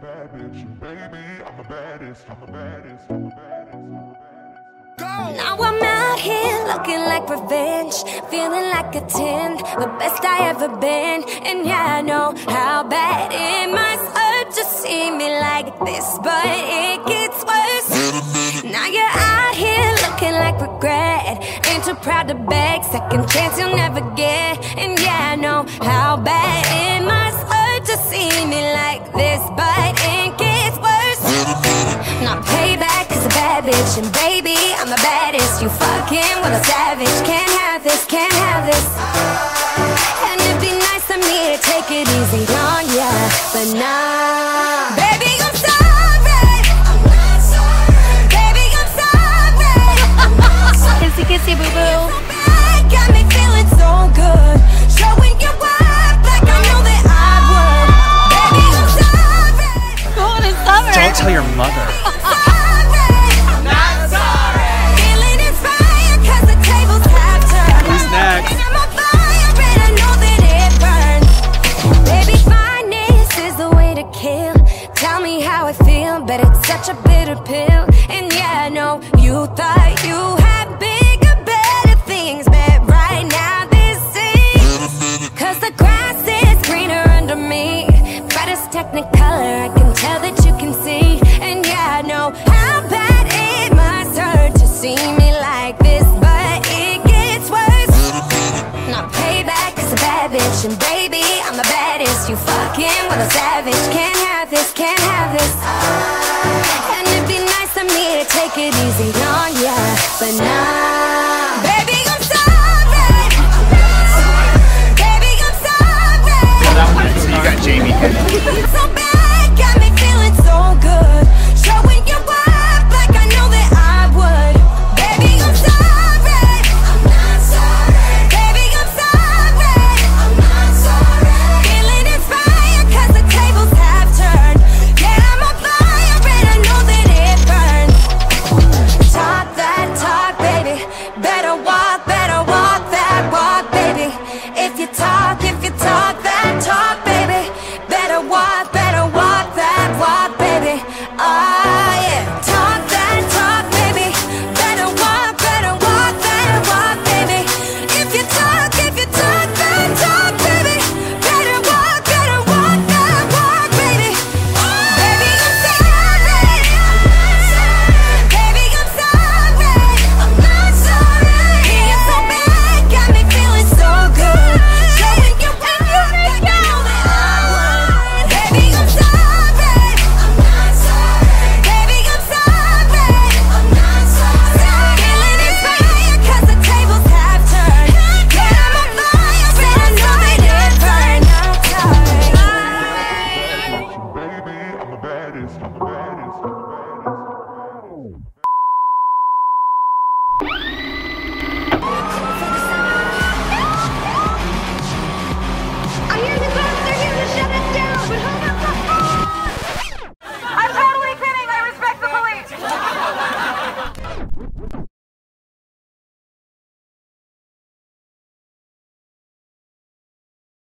bad bitch. Baby, I'm the baddest, I'm the baddest, I'm the baddest, I'm the baddest. Now I'm out here looking like revenge, feeling like a 10, the best I ever been. And yeah, I know how bad it must hurt to see me like this, but it gets worse. Now you're out here looking like regret, ain't too proud to beg, second chance you'll never get. And yeah, I know how bad bitch, and baby, I'm the baddest. You fucking with a savage. Can't have this, can't have this. And it'd be nice of me to take it easy on ya, but nah. Baby, I'm sorry. I'm not sorry. Baby, I'm sorry. I'm not sorry. Kissy kissy boo boo. Got me feeling so good. Showing you up like I know that I would. Baby, I'm sorry. Going in summer. Don't tell your mother. A bitter pill. And yeah, I know you thought you had bigger, better things, but right now this is. Cause the grass is greener under me. Brightest technicolor, I can tell that you can see. And yeah, I know how bad it must hurt to see me like this, but it gets worse. Now payback is a bad bitch, and baby, I'm the baddest. You fucking with a savage. Can't have this, can't have this. And take it easy on ya, but nah.